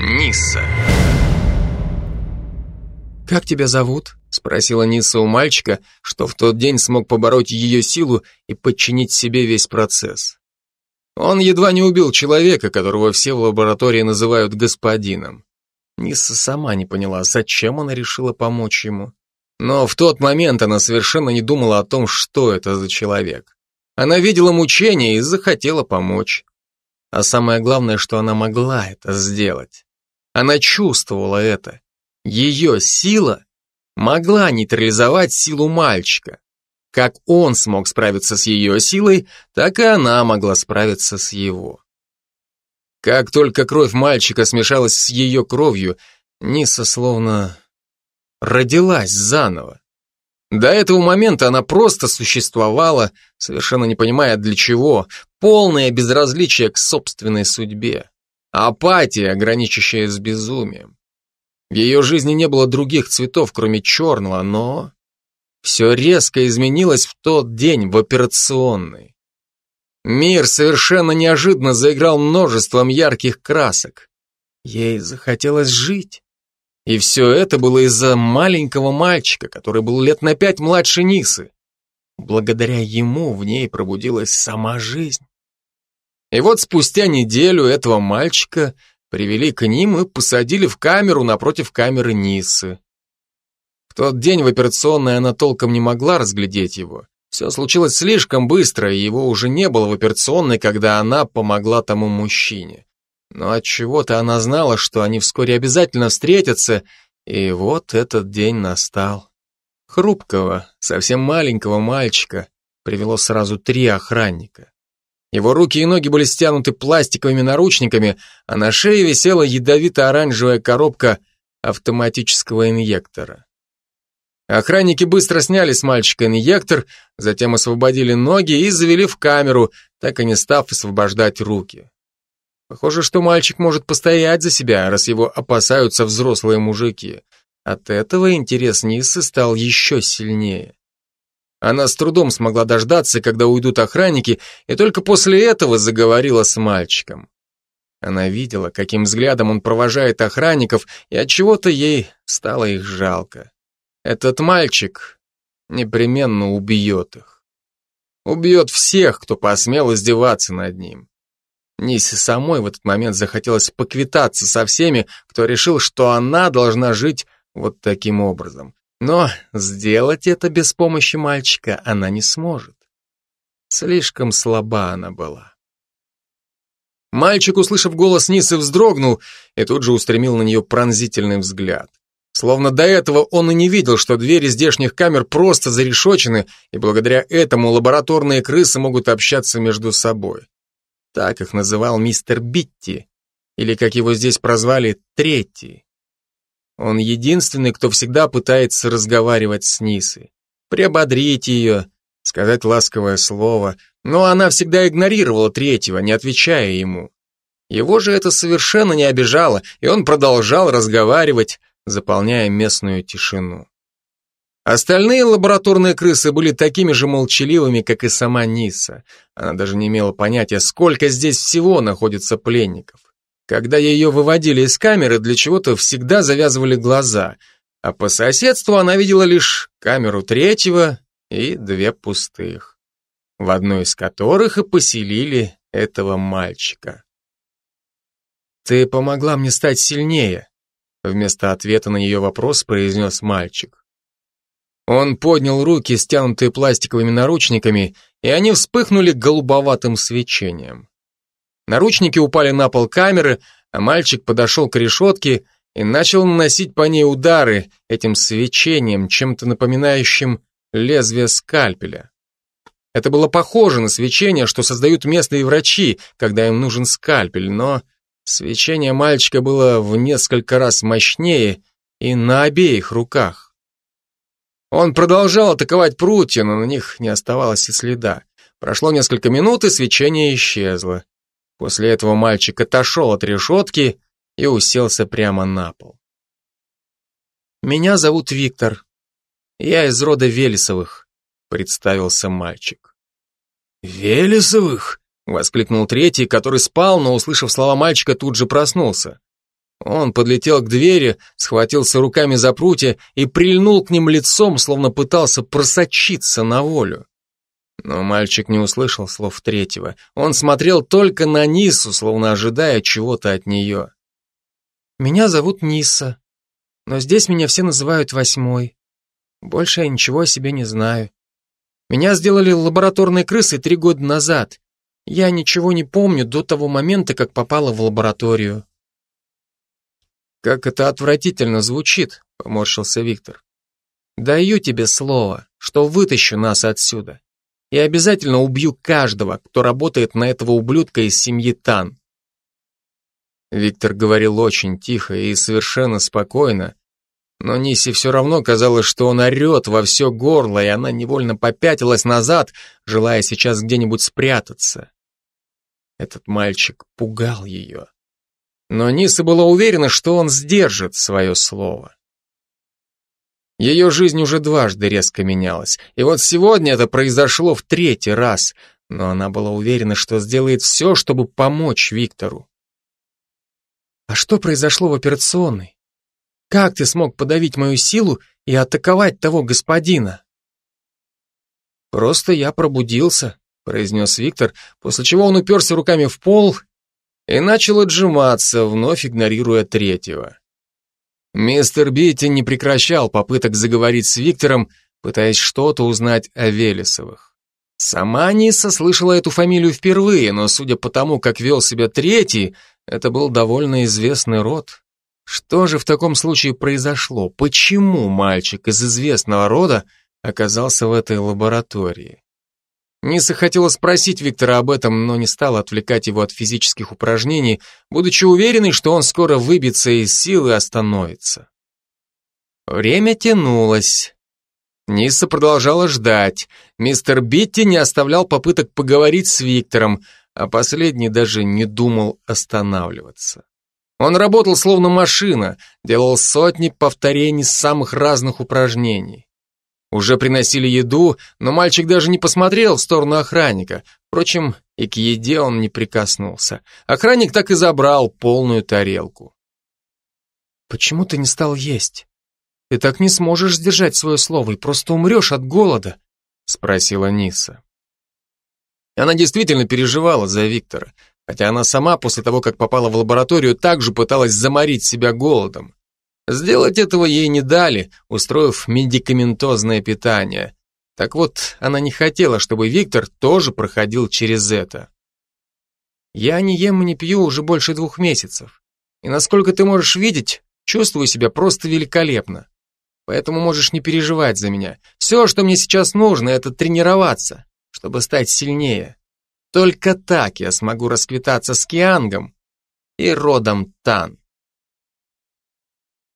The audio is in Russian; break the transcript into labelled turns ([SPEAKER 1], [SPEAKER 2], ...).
[SPEAKER 1] Нисса.
[SPEAKER 2] «Как тебя зовут?» — спросила Ниса у мальчика, что в тот день смог побороть ее силу и подчинить себе весь процесс. Он едва не убил человека, которого все в лаборатории называют господином. Ниса сама не поняла, зачем она решила помочь ему. Но в тот момент она совершенно не думала о том, что это за человек. Она видела мучения и захотела помочь. А самое главное, что она могла это сделать. Она чувствовала это. Ее сила могла нейтрализовать силу мальчика. Как он смог справиться с ее силой, так и она могла справиться с его. Как только кровь мальчика смешалась с ее кровью, Ниса словно родилась заново. До этого момента она просто существовала, совершенно не понимая для чего, полное безразличие к собственной судьбе, апатия, граничащая с безумием. В ее жизни не было других цветов, кроме черного, но все резко изменилось в тот день в операционной. Мир совершенно неожиданно заиграл множеством ярких красок. Ей захотелось жить. И все это было из-за маленького мальчика, который был лет на пять младше Нисы. Благодаря ему в ней пробудилась сама жизнь. И вот спустя неделю этого мальчика привели к ним и посадили в камеру напротив камеры Нисы. В тот день в операционной она толком не могла разглядеть его. Все случилось слишком быстро, и его уже не было в операционной, когда она помогла тому мужчине. Но от чего-то она знала, что они вскоре обязательно встретятся, и вот этот день настал. Хрупкого, совсем маленького мальчика привело сразу три охранника. Его руки и ноги были стянуты пластиковыми наручниками, а на шее висела ядовито-оранжевая коробка автоматического инъектора. Охранники быстро сняли с мальчика инъектор, затем освободили ноги и завели в камеру, так и не став освобождать руки. Похоже, что мальчик может постоять за себя, раз его опасаются взрослые мужики. От этого интерес Ниссы стал еще сильнее. Она с трудом смогла дождаться, когда уйдут охранники, и только после этого заговорила с мальчиком. Она видела, каким взглядом он провожает охранников, и от чего-то ей стало их жалко. Этот мальчик непременно убьет их. Убьет всех, кто посмел издеваться над ним. Нисе самой в этот момент захотелось поквитаться со всеми, кто решил, что она должна жить вот таким образом. Но сделать это без помощи мальчика она не сможет. Слишком слаба она была. Мальчик, услышав голос Нисы, вздрогнул и тут же устремил на нее пронзительный взгляд. Словно до этого он и не видел, что двери здешних камер просто зарешочены, и благодаря этому лабораторные крысы могут общаться между собой. Так их называл мистер Битти, или, как его здесь прозвали, Третий. Он единственный, кто всегда пытается разговаривать с Нисой, приободрить ее, сказать ласковое слово, но она всегда игнорировала Третьего, не отвечая ему. Его же это совершенно не обижало, и он продолжал разговаривать, заполняя местную тишину. Остальные лабораторные крысы были такими же молчаливыми, как и сама Ниса. Она даже не имела понятия, сколько здесь всего находится пленников. Когда ее выводили из камеры, для чего-то всегда завязывали глаза, а по соседству она видела лишь камеру третьего и две пустых, в одной из которых и поселили этого мальчика. «Ты помогла мне стать сильнее», вместо ответа на ее вопрос произнес мальчик. Он поднял руки, стянутые пластиковыми наручниками, и они вспыхнули голубоватым свечением. Наручники упали на пол камеры, а мальчик подошел к решетке и начал наносить по ней удары этим свечением, чем-то напоминающим лезвие скальпеля. Это было похоже на свечение, что создают местные врачи, когда им нужен скальпель, но свечение мальчика было в несколько раз мощнее и на обеих руках. Он продолжал атаковать прутья, но на них не оставалось и следа. Прошло несколько минут, и свечение исчезло. После этого мальчик отошел от решетки и уселся прямо на пол. «Меня зовут Виктор. Я из рода Велесовых», — представился мальчик.
[SPEAKER 3] «Велесовых?»
[SPEAKER 2] — воскликнул третий, который спал, но, услышав слова мальчика, тут же проснулся. Он подлетел к двери, схватился руками за прутья и прильнул к ним лицом, словно пытался просочиться на волю. Но мальчик не услышал слов третьего. Он смотрел только на Нису, словно ожидая чего-то от нее. «Меня зовут Ниса, но здесь меня все называют Восьмой. Больше я ничего о себе не знаю. Меня сделали лабораторной крысой три года назад. Я ничего не помню до того момента, как попала в лабораторию». «Как это отвратительно звучит», — поморщился Виктор. «Даю тебе слово, что вытащу нас отсюда и обязательно убью каждого, кто работает на этого ублюдка из семьи Тан. Виктор говорил очень тихо и совершенно спокойно, но Нисе все равно казалось, что он орет во все горло, и она невольно попятилась назад, желая сейчас где-нибудь спрятаться. Этот мальчик пугал ее. Но Ниса была уверена, что он сдержит свое слово. Ее жизнь уже дважды резко менялась, и вот сегодня это произошло в третий раз, но она была уверена, что сделает все, чтобы помочь Виктору. «А что произошло в операционной? Как ты смог подавить мою силу и атаковать того господина?» «Просто я пробудился», — произнес Виктор, после чего он уперся руками в пол и начал отжиматься, вновь игнорируя третьего. Мистер Битти не прекращал попыток заговорить с Виктором, пытаясь что-то узнать о Велесовых. Сама Ниса слышала эту фамилию впервые, но судя по тому, как вел себя третий, это был довольно известный род. Что же в таком случае произошло? Почему мальчик из известного рода оказался в этой лаборатории? Ниса хотела спросить Виктора об этом, но не стала отвлекать его от физических упражнений, будучи уверенной, что он скоро выбьется из сил и остановится. Время тянулось. Ниса продолжала ждать. Мистер Битти не оставлял попыток поговорить с Виктором, а последний даже не думал останавливаться. Он работал словно машина, делал сотни повторений самых разных упражнений. Уже приносили еду, но мальчик даже не посмотрел в сторону охранника. Впрочем, и к еде он не прикоснулся. Охранник так и забрал полную тарелку. «Почему ты не стал есть? Ты так не сможешь сдержать свое слово и просто умрешь от голода», спросила Ниса. Она действительно переживала за Виктора, хотя она сама после того, как попала в лабораторию, также пыталась заморить себя голодом. Сделать этого ей не дали, устроив медикаментозное питание. Так вот, она не хотела, чтобы Виктор тоже проходил через это. Я не ем и не пью уже больше двух месяцев. И насколько ты можешь видеть, чувствую себя просто великолепно. Поэтому можешь не переживать за меня. Все, что мне сейчас нужно, это тренироваться, чтобы стать сильнее. Только так я смогу расквитаться с Киангом и родом Тан.